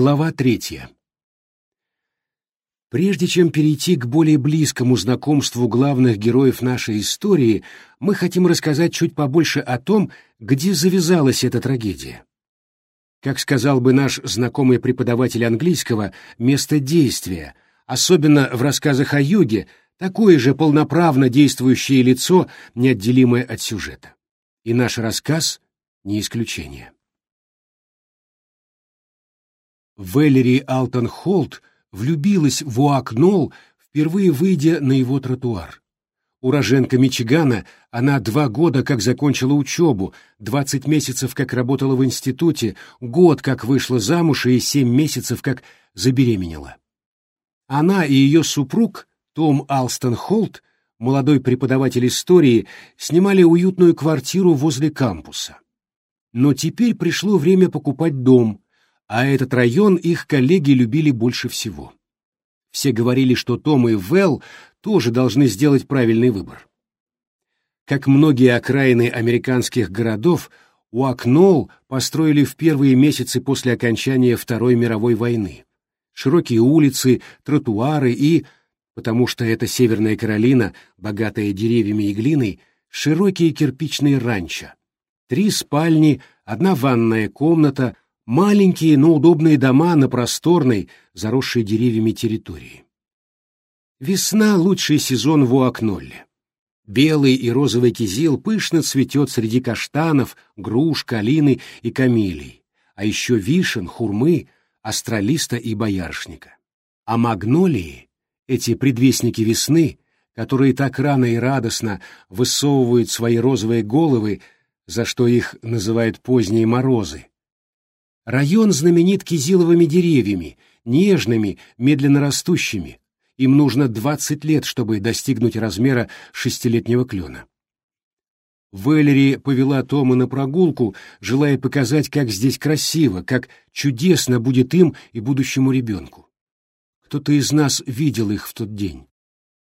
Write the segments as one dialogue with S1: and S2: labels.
S1: Глава третья. Прежде чем перейти к более близкому знакомству главных героев нашей истории, мы хотим рассказать чуть побольше о том, где завязалась эта трагедия. Как сказал бы наш знакомый преподаватель английского, место действия, особенно в рассказах о юге, такое же полноправно действующее лицо, неотделимое от сюжета. И наш рассказ — не исключение. Вэлери Алтон Холт влюбилась в Уакнол, впервые выйдя на его тротуар. Уроженка Мичигана, она два года как закончила учебу, двадцать месяцев как работала в институте, год как вышла замуж и семь месяцев как забеременела. Она и ее супруг, Том Алстон Холт, молодой преподаватель истории, снимали уютную квартиру возле кампуса. Но теперь пришло время покупать дом, а этот район их коллеги любили больше всего. Все говорили, что Том и Вэл тоже должны сделать правильный выбор. Как многие окраины американских городов, Уакнол построили в первые месяцы после окончания Второй мировой войны. Широкие улицы, тротуары и, потому что это Северная Каролина, богатая деревьями и глиной, широкие кирпичные ранчо. Три спальни, одна ванная комната, Маленькие, но удобные дома на просторной, заросшей деревьями территории. Весна — лучший сезон в Уакнолле. Белый и розовый кизил пышно цветет среди каштанов, груш, калины и камелий, а еще вишен, хурмы, астролиста и боярышника. А магнолии, эти предвестники весны, которые так рано и радостно высовывают свои розовые головы, за что их называют поздние морозы, Район знаменит кизиловыми деревьями, нежными, медленно растущими. Им нужно 20 лет, чтобы достигнуть размера шестилетнего клена. Вэлери повела Тома на прогулку, желая показать, как здесь красиво, как чудесно будет им и будущему ребенку. Кто-то из нас видел их в тот день.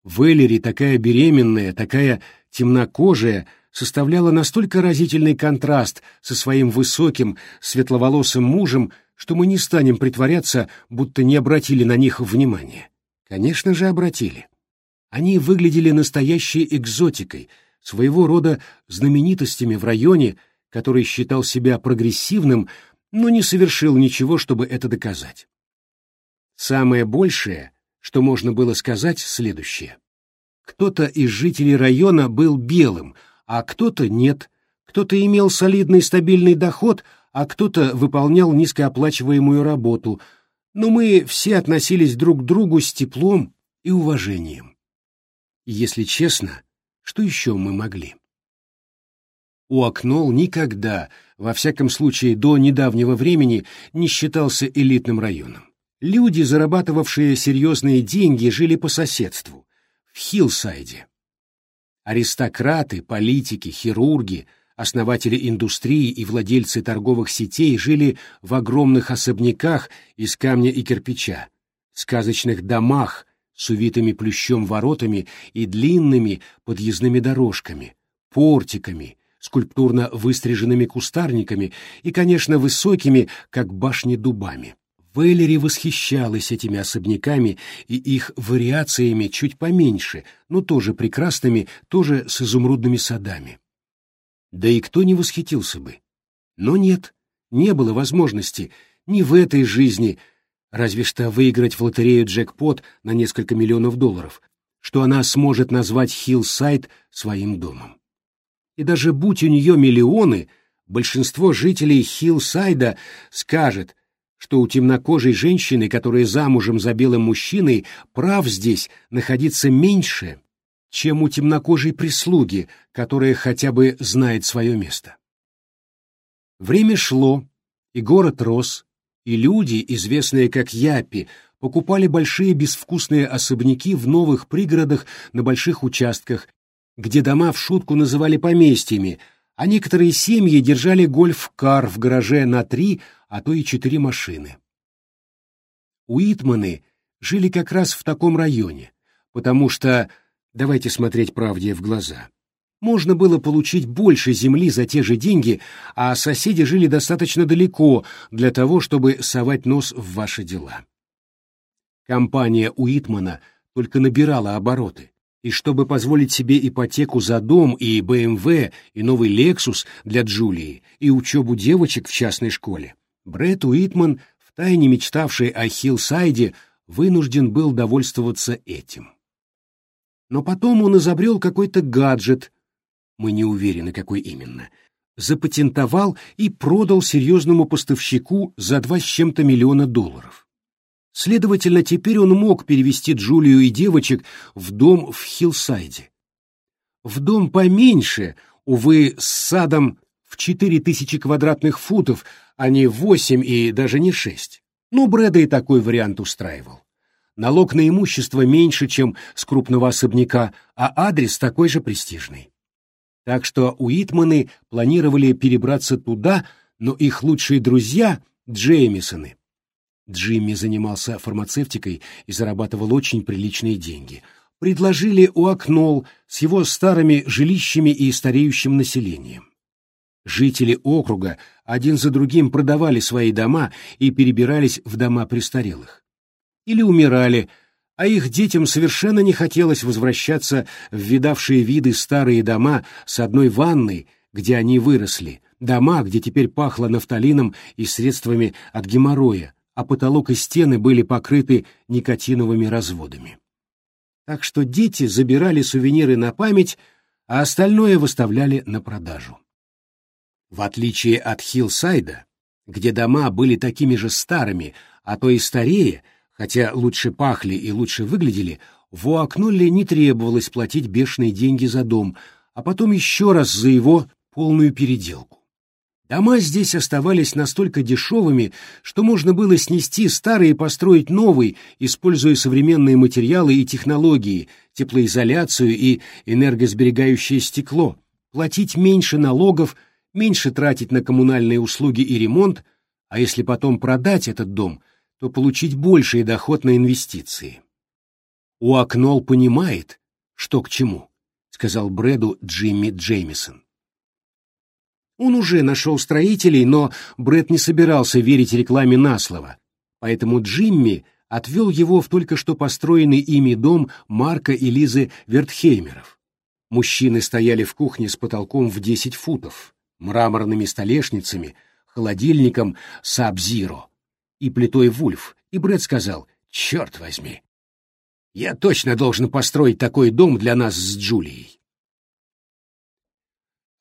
S1: Вэлери, такая беременная, такая темнокожая, составляла настолько разительный контраст со своим высоким, светловолосым мужем, что мы не станем притворяться, будто не обратили на них внимания. Конечно же, обратили. Они выглядели настоящей экзотикой, своего рода знаменитостями в районе, который считал себя прогрессивным, но не совершил ничего, чтобы это доказать. Самое большее, что можно было сказать, следующее. Кто-то из жителей района был белым — а кто-то нет, кто-то имел солидный стабильный доход, а кто-то выполнял низкооплачиваемую работу, но мы все относились друг к другу с теплом и уважением. если честно, что еще мы могли? Уакнол никогда, во всяком случае до недавнего времени, не считался элитным районом. Люди, зарабатывавшие серьезные деньги, жили по соседству, в Хиллсайде, Аристократы, политики, хирурги, основатели индустрии и владельцы торговых сетей жили в огромных особняках из камня и кирпича, сказочных домах с увитыми плющом воротами и длинными подъездными дорожками, портиками, скульптурно выстриженными кустарниками и, конечно, высокими, как башни, дубами. Вейлери восхищалась этими особняками и их вариациями чуть поменьше, но тоже прекрасными, тоже с изумрудными садами. Да и кто не восхитился бы? Но нет, не было возможности ни в этой жизни, разве что выиграть в лотерею джекпот на несколько миллионов долларов, что она сможет назвать Хиллсайд своим домом. И даже будь у нее миллионы, большинство жителей Хиллсайда скажет, что у темнокожей женщины, которая замужем за белым мужчиной, прав здесь находиться меньше, чем у темнокожей прислуги, которая хотя бы знает свое место. Время шло, и город рос, и люди, известные как Япи, покупали большие безвкусные особняки в новых пригородах на больших участках, где дома в шутку называли поместьями, а некоторые семьи держали гольф-кар в гараже на три, а то и четыре машины. Уитманы жили как раз в таком районе, потому что, давайте смотреть правде в глаза, можно было получить больше земли за те же деньги, а соседи жили достаточно далеко для того, чтобы совать нос в ваши дела. Компания Уитмана только набирала обороты, и чтобы позволить себе ипотеку за дом и BMW, и новый Lexus для Джулии, и учебу девочек в частной школе, Брэд Уитман, втайне мечтавший о Хиллсайде, вынужден был довольствоваться этим. Но потом он изобрел какой-то гаджет, мы не уверены, какой именно, запатентовал и продал серьезному поставщику за два с чем-то миллиона долларов. Следовательно, теперь он мог перевести Джулию и девочек в дом в Хиллсайде. В дом поменьше, увы, с садом в четыре тысячи квадратных футов, а не восемь и даже не шесть. Но Брэда и такой вариант устраивал. Налог на имущество меньше, чем с крупного особняка, а адрес такой же престижный. Так что Уитманы планировали перебраться туда, но их лучшие друзья, Джеймисоны, Джимми занимался фармацевтикой и зарабатывал очень приличные деньги. Предложили Уакнол с его старыми жилищами и стареющим населением. Жители округа один за другим продавали свои дома и перебирались в дома престарелых. Или умирали, а их детям совершенно не хотелось возвращаться в видавшие виды старые дома с одной ванной, где они выросли, дома, где теперь пахло нафталином и средствами от геморроя, а потолок и стены были покрыты никотиновыми разводами. Так что дети забирали сувениры на память, а остальное выставляли на продажу. В отличие от Хиллсайда, где дома были такими же старыми, а то и старее, хотя лучше пахли и лучше выглядели, в Уакнолле не требовалось платить бешеные деньги за дом, а потом еще раз за его полную переделку. Дома здесь оставались настолько дешевыми, что можно было снести старый и построить новый, используя современные материалы и технологии, теплоизоляцию и энергосберегающее стекло, платить меньше налогов, меньше тратить на коммунальные услуги и ремонт, а если потом продать этот дом, то получить больший доход на инвестиции. Уакнол понимает, что к чему, сказал Брэду Джимми Джеймисон. Он уже нашел строителей, но Брэд не собирался верить рекламе на слово, поэтому Джимми отвел его в только что построенный ими дом Марка и Лизы Вертхеймеров. Мужчины стояли в кухне с потолком в 10 футов, мраморными столешницами, холодильником Саб-Зиро и плитой Вульф, и Брэд сказал «Черт возьми! Я точно должен построить такой дом для нас с Джулией!»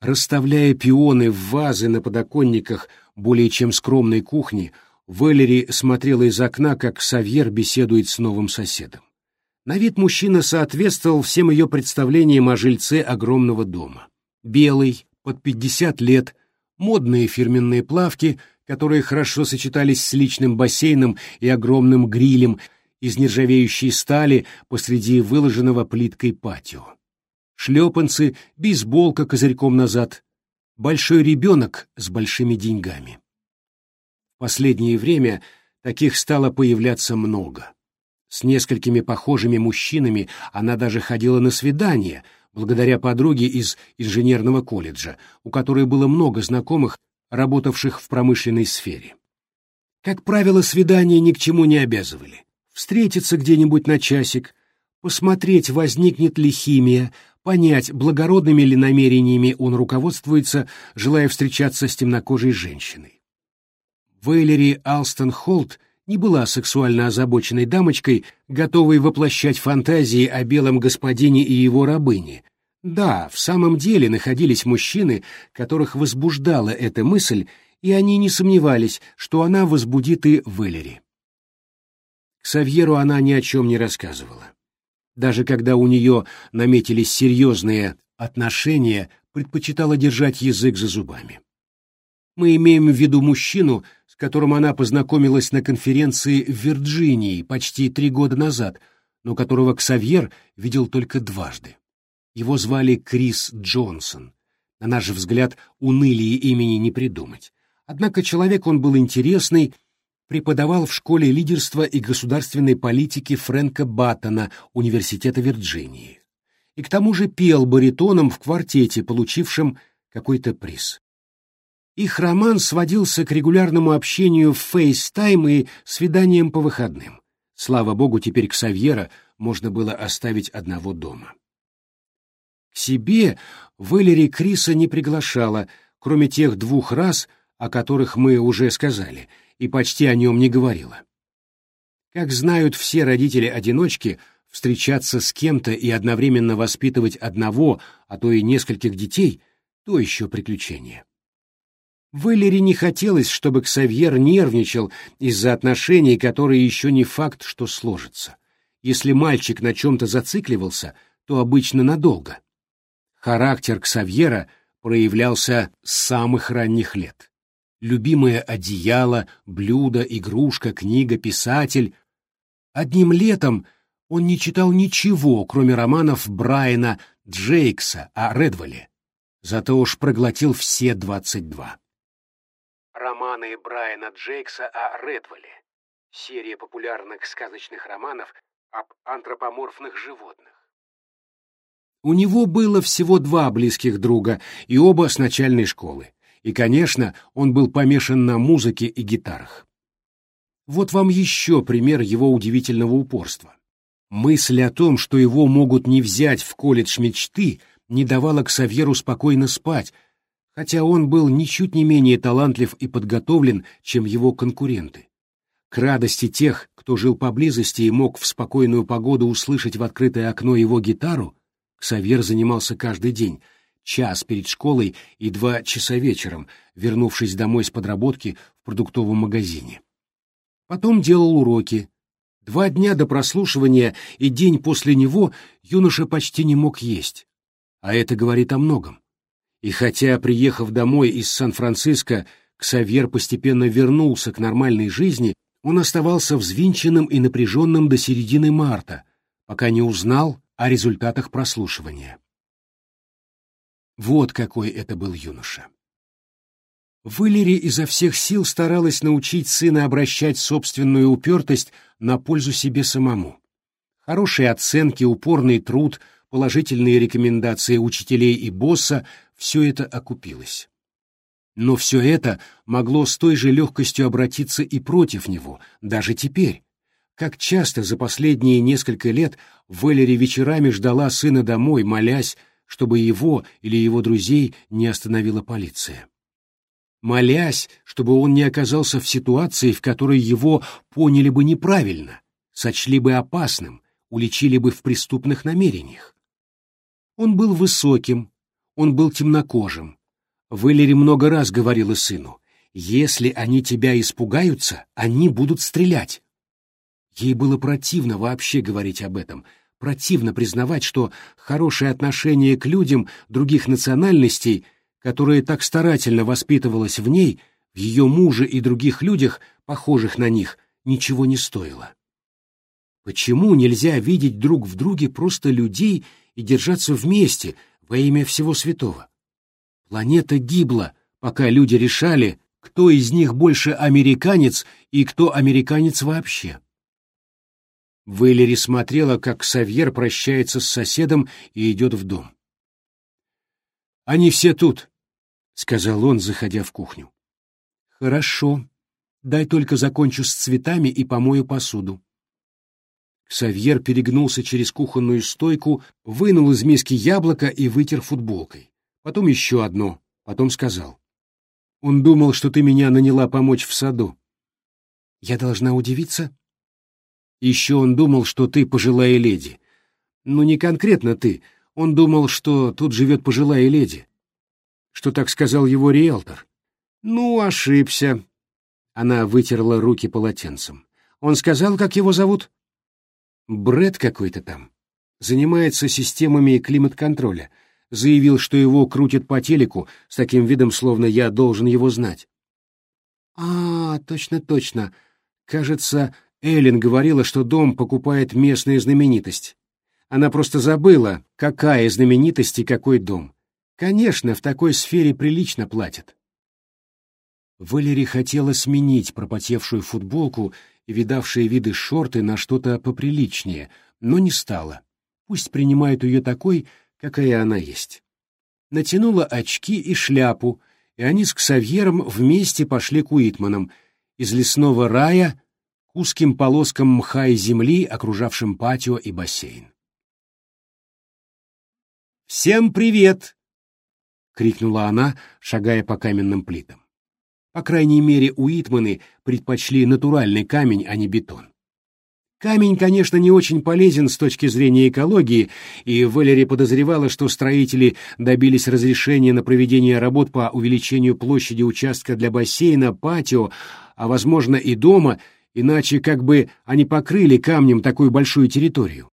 S1: Расставляя пионы в вазы на подоконниках более чем скромной кухни, Валери смотрела из окна, как Савьер беседует с новым соседом. На вид мужчина соответствовал всем ее представлениям о жильце огромного дома. Белый, под пятьдесят лет, модные фирменные плавки, которые хорошо сочетались с личным бассейном и огромным грилем из нержавеющей стали посреди выложенного плиткой патио шлепанцы, бейсболка козырьком назад. Большой ребенок с большими деньгами. В последнее время таких стало появляться много. С несколькими похожими мужчинами она даже ходила на свидания, благодаря подруге из инженерного колледжа, у которой было много знакомых, работавших в промышленной сфере. Как правило, свидания ни к чему не обязывали. Встретиться где-нибудь на часик, посмотреть, возникнет ли химия, понять, благородными ли намерениями он руководствуется, желая встречаться с темнокожей женщиной. Вейлери Алстон Холт не была сексуально озабоченной дамочкой, готовой воплощать фантазии о белом господине и его рабыне. Да, в самом деле находились мужчины, которых возбуждала эта мысль, и они не сомневались, что она возбудит и Вэлери. Савьеру она ни о чем не рассказывала даже когда у нее наметились серьезные отношения, предпочитала держать язык за зубами. Мы имеем в виду мужчину, с которым она познакомилась на конференции в Вирджинии почти три года назад, но которого Ксавьер видел только дважды. Его звали Крис Джонсон. На наш взгляд, унылие имени не придумать. Однако человек он был интересный преподавал в школе лидерства и государственной политики Фрэнка Баттона Университета Вирджинии. и к тому же пел баритоном в квартете, получившем какой-то приз. Их роман сводился к регулярному общению в FaceTime и свиданиям по выходным. Слава богу, теперь Ксавьера можно было оставить одного дома. К себе Валери Криса не приглашала, кроме тех двух раз, о которых мы уже сказали, и почти о нем не говорила. Как знают все родители-одиночки, встречаться с кем-то и одновременно воспитывать одного, а то и нескольких детей — то еще приключение. Валере не хотелось, чтобы Ксавьер нервничал из-за отношений, которые еще не факт, что сложатся. Если мальчик на чем-то зацикливался, то обычно надолго. Характер Ксавьера проявлялся с самых ранних лет. Любимое одеяло, блюдо, игрушка, книга, писатель. Одним летом он не читал ничего, кроме романов Брайана Джейкса о Редволе. Зато уж проглотил все двадцать два романы Брайана Джейкса о Редволе, серия популярных сказочных романов об антропоморфных животных. У него было всего два близких друга, и оба с начальной школы. И, конечно, он был помешан на музыке и гитарах. Вот вам еще пример его удивительного упорства. Мысль о том, что его могут не взять в колледж мечты, не давала Ксавьеру спокойно спать, хотя он был ничуть не менее талантлив и подготовлен, чем его конкуренты. К радости тех, кто жил поблизости и мог в спокойную погоду услышать в открытое окно его гитару, Ксавьер занимался каждый день, час перед школой и два часа вечером, вернувшись домой с подработки в продуктовом магазине. Потом делал уроки. Два дня до прослушивания и день после него юноша почти не мог есть. А это говорит о многом. И хотя, приехав домой из Сан-Франциско, Ксавьер постепенно вернулся к нормальной жизни, он оставался взвинченным и напряженным до середины марта, пока не узнал о результатах прослушивания. Вот какой это был юноша. Валери изо всех сил старалась научить сына обращать собственную упертость на пользу себе самому. Хорошие оценки, упорный труд, положительные рекомендации учителей и босса — все это окупилось. Но все это могло с той же легкостью обратиться и против него, даже теперь. Как часто за последние несколько лет Валери вечерами ждала сына домой, молясь, чтобы его или его друзей не остановила полиция. Молясь, чтобы он не оказался в ситуации, в которой его поняли бы неправильно, сочли бы опасным, уличили бы в преступных намерениях. Он был высоким, он был темнокожим. Валери много раз говорила сыну, «Если они тебя испугаются, они будут стрелять». Ей было противно вообще говорить об этом, противно признавать, что хорошее отношение к людям других национальностей, которое так старательно воспитывалось в ней, в ее муже и других людях, похожих на них, ничего не стоило. Почему нельзя видеть друг в друге просто людей и держаться вместе, во имя всего святого. Планета гибла, пока люди решали, кто из них больше американец и кто американец вообще. Вэллери смотрела, как Савьер прощается с соседом и идет в дом. «Они все тут», — сказал он, заходя в кухню. «Хорошо. Дай только закончу с цветами и помою посуду». Савьер перегнулся через кухонную стойку, вынул из миски яблоко и вытер футболкой. Потом еще одно, потом сказал. «Он думал, что ты меня наняла помочь в саду». «Я должна удивиться?» «Еще он думал, что ты пожилая леди. Ну, не конкретно ты. Он думал, что тут живет пожилая леди. Что так сказал его риэлтор. Ну, ошибся». Она вытерла руки полотенцем. «Он сказал, как его зовут?» Бред какой-то там. Занимается системами климат-контроля. Заявил, что его крутят по телеку с таким видом, словно я должен его знать. А, точно-точно. Кажется, Эллен говорила, что дом покупает местная знаменитость. Она просто забыла, какая знаменитость и какой дом. Конечно, в такой сфере прилично платят. Валери хотела сменить пропотевшую футболку и видавшие виды шорты на что-то поприличнее, но не стала. Пусть принимают ее такой, какая она есть. Натянула очки и шляпу, и они с Ксавьером вместе пошли к Уитманам, из лесного рая к узким полоскам мха и земли, окружавшим патио и бассейн. «Всем привет!» — крикнула она, шагая по каменным плитам. По крайней мере, Уитманы предпочли натуральный камень, а не бетон. Камень, конечно, не очень полезен с точки зрения экологии, и Валери подозревала, что строители добились разрешения на проведение работ по увеличению площади участка для бассейна, патио, а, возможно, и дома, иначе как бы они покрыли камнем такую большую территорию.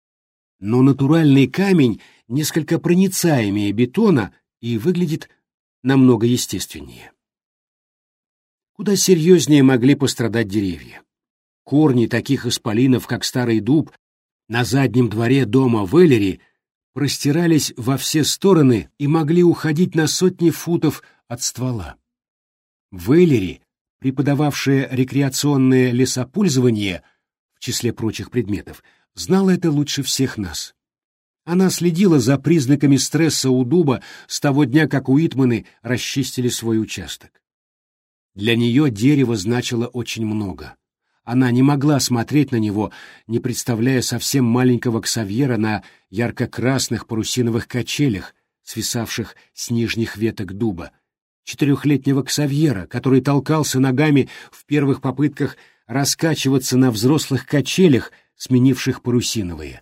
S1: Но натуральный камень несколько проницаемее бетона и выглядит намного естественнее. Куда серьезнее могли пострадать деревья. Корни таких исполинов, как старый дуб, на заднем дворе дома Веллери простирались во все стороны и могли уходить на сотни футов от ствола. Веллери, преподававшая рекреационное лесопользование, в числе прочих предметов, знала это лучше всех нас. Она следила за признаками стресса у дуба с того дня, как Уитманы расчистили свой участок. Для нее дерево значило очень много. Она не могла смотреть на него, не представляя совсем маленького Ксавьера на ярко-красных парусиновых качелях, свисавших с нижних веток дуба, четырехлетнего Ксавьера, который толкался ногами в первых попытках раскачиваться на взрослых качелях, сменивших парусиновые,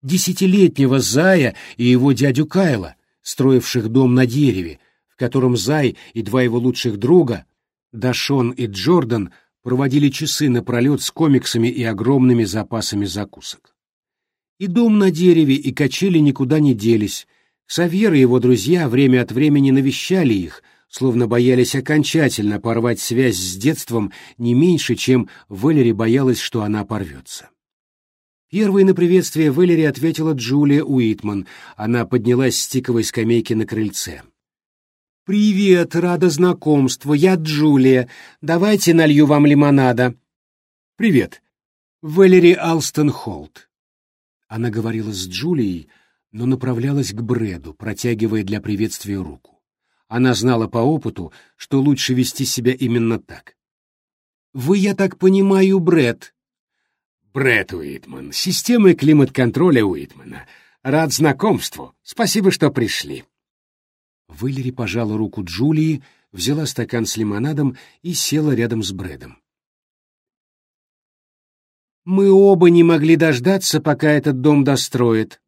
S1: десятилетнего Зая и его дядю Кайла, строивших дом на дереве, в котором Зай и два его лучших друга, Дашон и Джордан, проводили часы напролет с комиксами и огромными запасами закусок. И дом на дереве, и качели никуда не делись. Савьер и его друзья время от времени навещали их, словно боялись окончательно порвать связь с детством не меньше, чем Валери боялась, что она порвется. Первой на приветствие Валери ответила Джулия Уитман. Она поднялась с тиковой скамейки на крыльце. «Привет, рада знакомству, я Джулия. Давайте налью вам лимонада». «Привет, Валери Алстон Холт». Она говорила с Джулией, но направлялась к Брэду, протягивая для приветствия руку. Она знала по опыту, что лучше вести себя именно так. «Вы, я так понимаю, Брэд?» «Брэд Уитман, системы климат-контроля Уитмана. Рад знакомству. Спасибо, что пришли». Вылери пожала руку Джулии, взяла стакан с лимонадом и села рядом с Брэдом. «Мы оба не могли дождаться, пока этот дом достроят».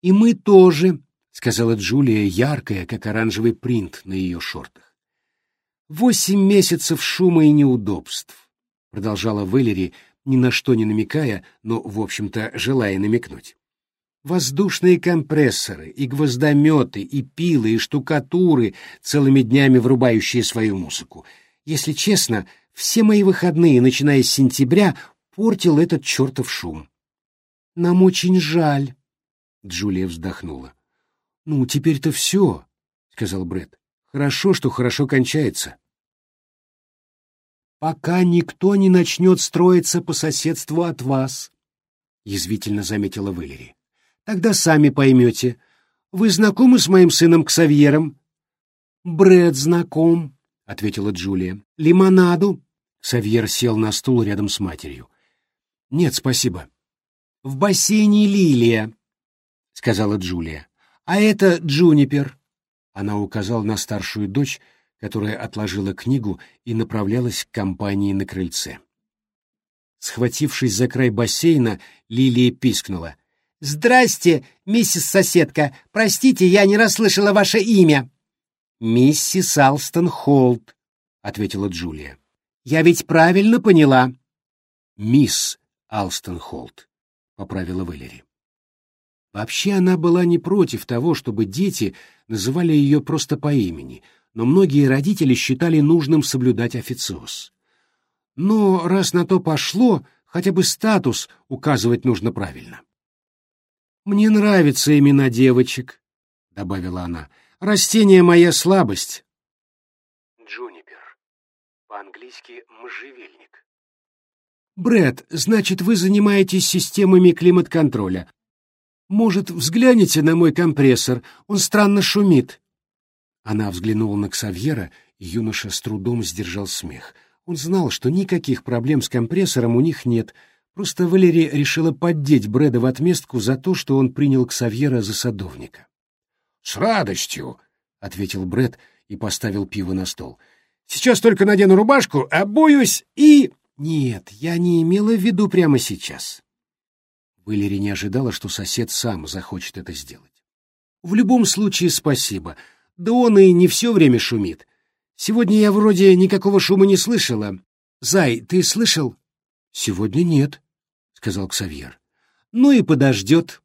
S1: «И мы тоже», — сказала Джулия, яркая, как оранжевый принт на ее шортах. «Восемь месяцев шума и неудобств», — продолжала Вэлери, ни на что не намекая, но, в общем-то, желая намекнуть. Воздушные компрессоры, и гвоздометы, и пилы, и штукатуры, целыми днями врубающие свою музыку. Если честно, все мои выходные, начиная с сентября, портил этот чертов шум. «Нам очень жаль», — Джулия вздохнула. «Ну, теперь-то все», — сказал Бред. «Хорошо, что хорошо кончается». «Пока никто не начнет строиться по соседству от вас», — язвительно заметила Валери. Тогда сами поймете. Вы знакомы с моим сыном Ксавьером? Бред знаком, ответила Джулия. Лимонаду? Ксавьер сел на стул рядом с матерью. Нет, спасибо. В бассейне лилия, сказала Джулия. А это Джунипер. Она указала на старшую дочь, которая отложила книгу и направлялась к компании на крыльце. Схватившись за край бассейна, Лилия пискнула. «Здрасте, миссис соседка. Простите, я не расслышала ваше имя». «Миссис Алстон Холт», — ответила Джулия. «Я ведь правильно поняла?» «Мисс Алстон Холт», — поправила Валери. Вообще она была не против того, чтобы дети называли ее просто по имени, но многие родители считали нужным соблюдать официоз. Но раз на то пошло, хотя бы статус указывать нужно правильно. «Мне нравятся имена девочек», — добавила она. «Растение — моя слабость». Джунипер. По-английски «можжевельник». Бред, значит, вы занимаетесь системами климат-контроля. Может, взгляните на мой компрессор? Он странно шумит». Она взглянула на Ксавьера, и юноша с трудом сдержал смех. Он знал, что никаких проблем с компрессором у них нет, просто Валерия решила поддеть Брэда в отместку за то, что он принял Ксавьера за садовника.
S2: «С радостью», — ответил Брэд и поставил пиво на стол. «Сейчас только надену рубашку, обуюсь и...»
S1: «Нет, я не имела в виду прямо сейчас». Валерия не ожидала, что сосед сам захочет это сделать. «В любом случае спасибо. Да он и не все время шумит. Сегодня я вроде никакого шума не слышала. Зай, ты слышал?» «Сегодня нет», — сказал Ксавьер. «Ну и подождет.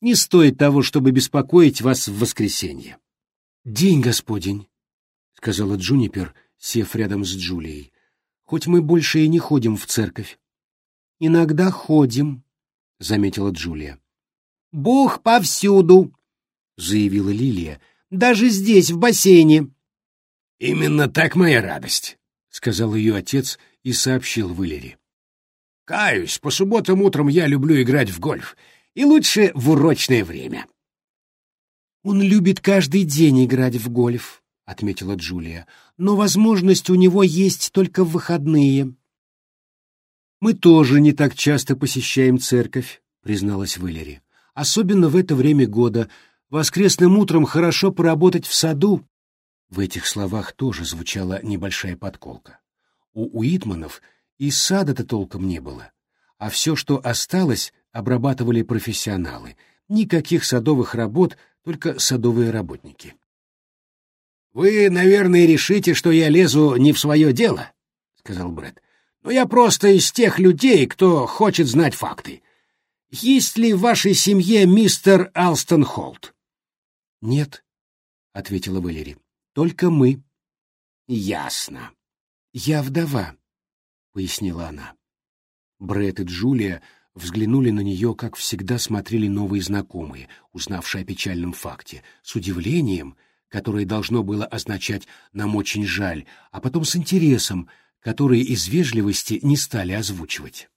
S1: Не стоит того, чтобы беспокоить вас в воскресенье». «День Господень», — сказала Джунипер, сев рядом с Джулией хоть мы больше и не ходим в церковь. — Иногда ходим, — заметила Джулия. — Бог повсюду, — заявила Лилия, — даже здесь, в бассейне.
S2: — Именно так моя радость, —
S1: сказал ее отец и сообщил Вылери.
S2: — Каюсь, по субботам утром я люблю играть в гольф, и лучше в урочное время.
S1: — Он любит каждый день играть в гольф, — отметила Джулия но возможность у него есть только в выходные. «Мы тоже не так часто посещаем церковь», — призналась Валери. «Особенно в это время года. Воскресным утром хорошо поработать в саду». В этих словах тоже звучала небольшая подколка. У Уитманов и сада-то толком не было. А все, что осталось, обрабатывали профессионалы. Никаких садовых работ, только садовые работники.
S2: «Вы, наверное, решите, что я лезу не в свое дело», — сказал Брэд. «Но я просто из тех людей, кто хочет знать факты. Есть ли в вашей семье мистер Алстон Холт?»
S1: «Нет», — ответила Валери. «Только мы».
S2: «Ясно».
S1: «Я вдова», — пояснила она. Брэд и Джулия взглянули на нее, как всегда смотрели новые знакомые, узнавшие о печальном факте, с удивлением — которое должно было означать «нам очень жаль», а потом с интересом, который из вежливости не стали озвучивать.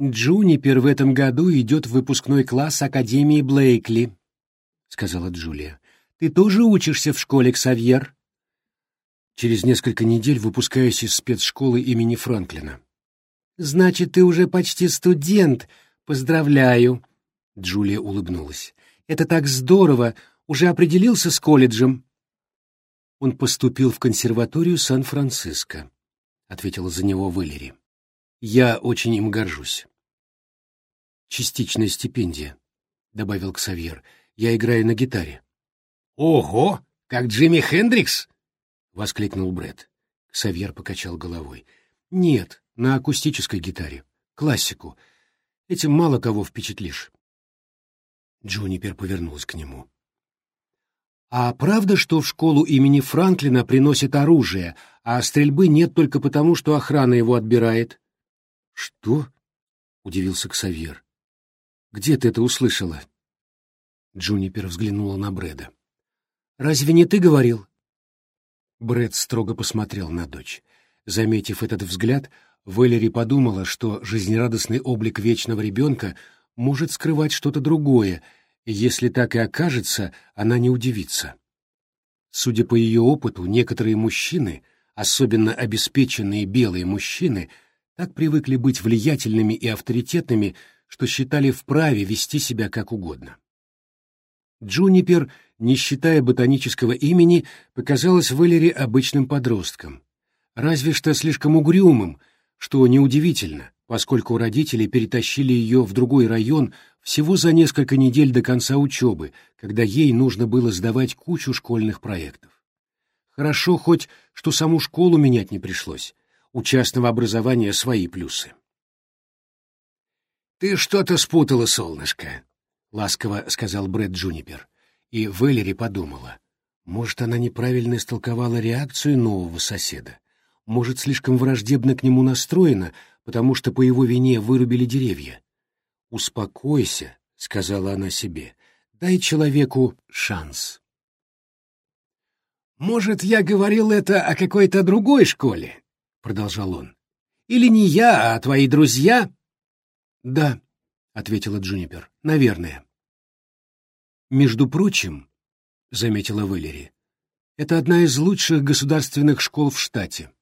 S1: «Джунипер в этом году идет в выпускной класс Академии Блейкли», — сказала Джулия. «Ты тоже учишься в школе, Ксавьер?» «Через несколько недель выпускаюсь из спецшколы имени Франклина». «Значит, ты уже почти студент. Поздравляю!» Джулия улыбнулась. «Это так здорово! Уже определился с колледжем?» Он поступил в консерваторию Сан-Франциско, — ответила за него Валери. Я очень им горжусь. Частичная стипендия, — добавил Ксавьер. Я играю на гитаре.
S2: Ого, как Джимми Хендрикс! — воскликнул Бред.
S1: Ксавьер покачал головой. Нет, на акустической гитаре. Классику. Этим мало кого впечатлишь. Джунипер повернулась к нему. А правда, что в школу имени Франклина приносят оружие, а стрельбы нет только потому, что охрана его отбирает? — Что? — удивился Ксавьер. — Где ты это услышала? Джунипер взглянула на Брэда. — Разве не ты говорил? Брэд строго посмотрел на дочь. Заметив этот взгляд, Вэллери подумала, что жизнерадостный облик вечного ребенка может скрывать что-то другое — если так и окажется, она не удивится. Судя по ее опыту, некоторые мужчины, особенно обеспеченные белые мужчины, так привыкли быть влиятельными и авторитетными, что считали вправе вести себя как угодно. Джунипер, не считая ботанического имени, показалась Валере обычным подростком. Разве что слишком угрюмым, что неудивительно, поскольку родители перетащили ее в другой район всего за несколько недель до конца учебы, когда ей нужно было сдавать кучу школьных проектов. Хорошо хоть, что саму школу менять не пришлось. У частного образования свои плюсы.
S2: «Ты что-то спутала, солнышко», — ласково сказал Брэд Джунипер.
S1: И Вэллери подумала, может, она неправильно истолковала реакцию нового соседа. Может, слишком враждебно к нему настроена, потому что по его вине вырубили деревья. «Успокойся», — сказала она себе, — «дай человеку шанс».
S2: «Может, я говорил это о какой-то другой школе?» — продолжал он. «Или не я, а твои друзья?»
S1: «Да», — ответила Джунипер, — «наверное». «Между прочим», — заметила Валери, — «это одна из лучших государственных школ в штате».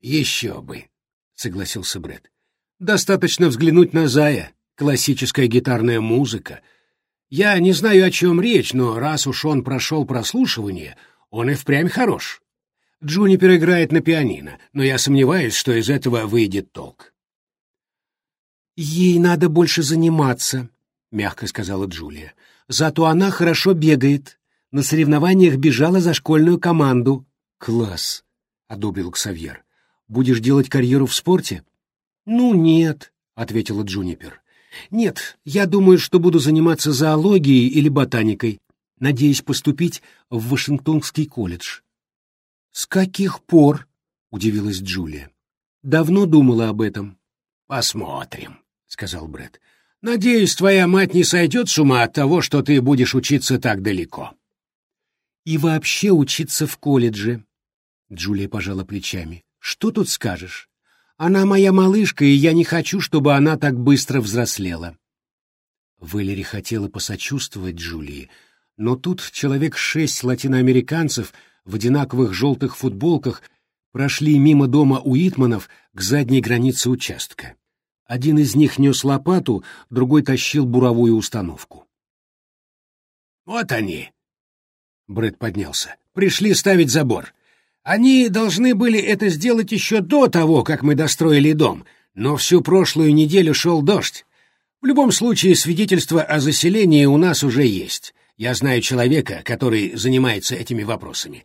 S2: «Еще бы», — согласился Бред.
S1: «Достаточно взглянуть на Зая, классическая гитарная музыка. Я не знаю, о чем речь, но раз уж он прошел прослушивание, он и впрямь хорош. Джунипер играет на пианино, но я сомневаюсь, что из этого выйдет толк». «Ей надо больше заниматься», — мягко сказала Джулия. «Зато она хорошо бегает. На соревнованиях бежала за школьную команду». «Класс», — одобрил Ксавьер. «Будешь делать карьеру в спорте?» «Ну, нет», — ответила Джунипер. «Нет, я думаю, что буду заниматься зоологией или ботаникой. Надеюсь поступить в Вашингтонский колледж». «С каких пор?» — удивилась Джулия. «Давно думала об этом».
S2: «Посмотрим», — сказал Бред. «Надеюсь, твоя мать не сойдет с ума от того, что ты будешь учиться так далеко».
S1: «И вообще учиться в колледже», — Джулия пожала плечами. «Что тут скажешь? Она моя малышка, и я не хочу, чтобы она так быстро взрослела». Валери хотела посочувствовать Джулии, но тут человек шесть латиноамериканцев в одинаковых желтых футболках прошли мимо дома Уитманов к задней границе участка. Один из них нес лопату, другой тащил буровую установку.
S2: «Вот они!» Брэд поднялся. «Пришли ставить забор. Они должны были это сделать еще до того, как мы достроили дом, но всю прошлую неделю шел дождь. В любом случае, свидетельство о заселении у нас уже есть. Я знаю человека, который занимается этими вопросами.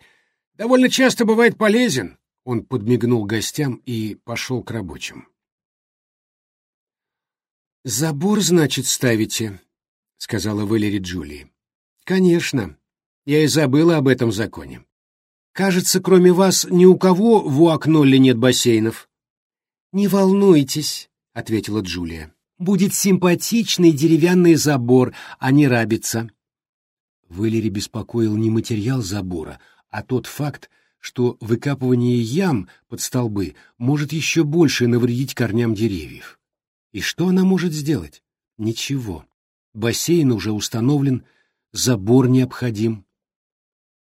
S2: Довольно часто бывает полезен». Он подмигнул гостям и пошел к рабочим.
S1: «Забор, значит, ставите», — сказала Валери Джулии. «Конечно. Я и забыла об этом законе. Кажется, кроме вас ни у кого в Уакнолле нет бассейнов». «Не волнуйтесь», — ответила Джулия. «Будет симпатичный деревянный забор, а не рабица». Валери беспокоил не материал забора, а тот факт, что выкапывание ям под столбы может еще больше навредить корням деревьев. И что она может сделать? Ничего. Бассейн уже установлен, забор необходим.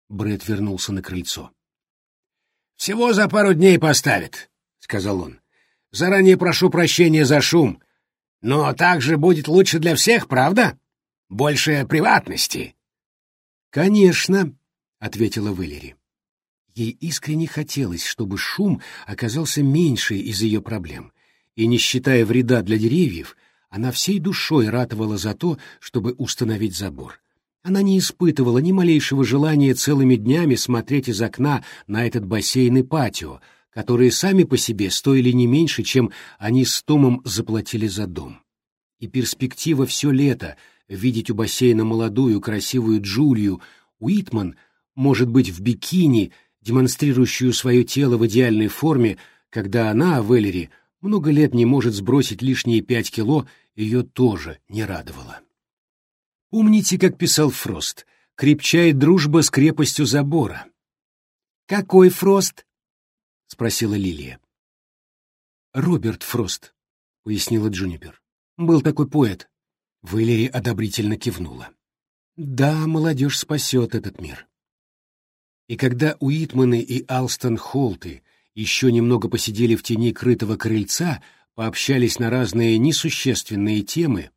S1: Бред вернулся на крыльцо.
S2: «Всего за пару дней поставит», — сказал он. «Заранее прошу прощения за шум, но так же будет лучше для всех, правда? Больше приватности».
S1: «Конечно», — ответила Валери. Ей искренне хотелось, чтобы шум оказался меньше из ее проблем, и, не считая вреда для деревьев, она всей душой ратовала за то, чтобы установить забор. Она не испытывала ни малейшего желания целыми днями смотреть из окна на этот бассейн и патио, которые сами по себе стоили не меньше, чем они с Томом заплатили за дом. И перспектива все лето видеть у бассейна молодую красивую Джулию Уитман, может быть, в бикини, демонстрирующую свое тело в идеальной форме, когда она, Веллери, много лет не может сбросить лишние пять кило, ее тоже не радовало. Помните, как писал Фрост, крепчает дружба с крепостью забора. «Какой Фрост?» — спросила Лилия. «Роберт Фрост», — пояснила Джунипер. «Был такой поэт». Валерия одобрительно кивнула. «Да, молодежь спасет этот мир». И когда Уитманы и Алстон Холты еще немного посидели в тени крытого крыльца, пообщались на разные несущественные темы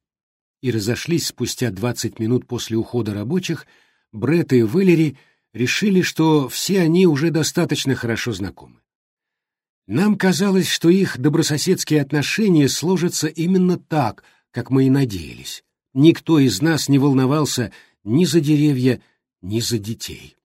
S1: и разошлись спустя двадцать минут после ухода рабочих, Бретт и Валери решили, что все они уже достаточно хорошо знакомы. Нам казалось, что их добрососедские отношения сложатся именно так, как мы и надеялись. Никто из нас не волновался ни за деревья, ни за детей.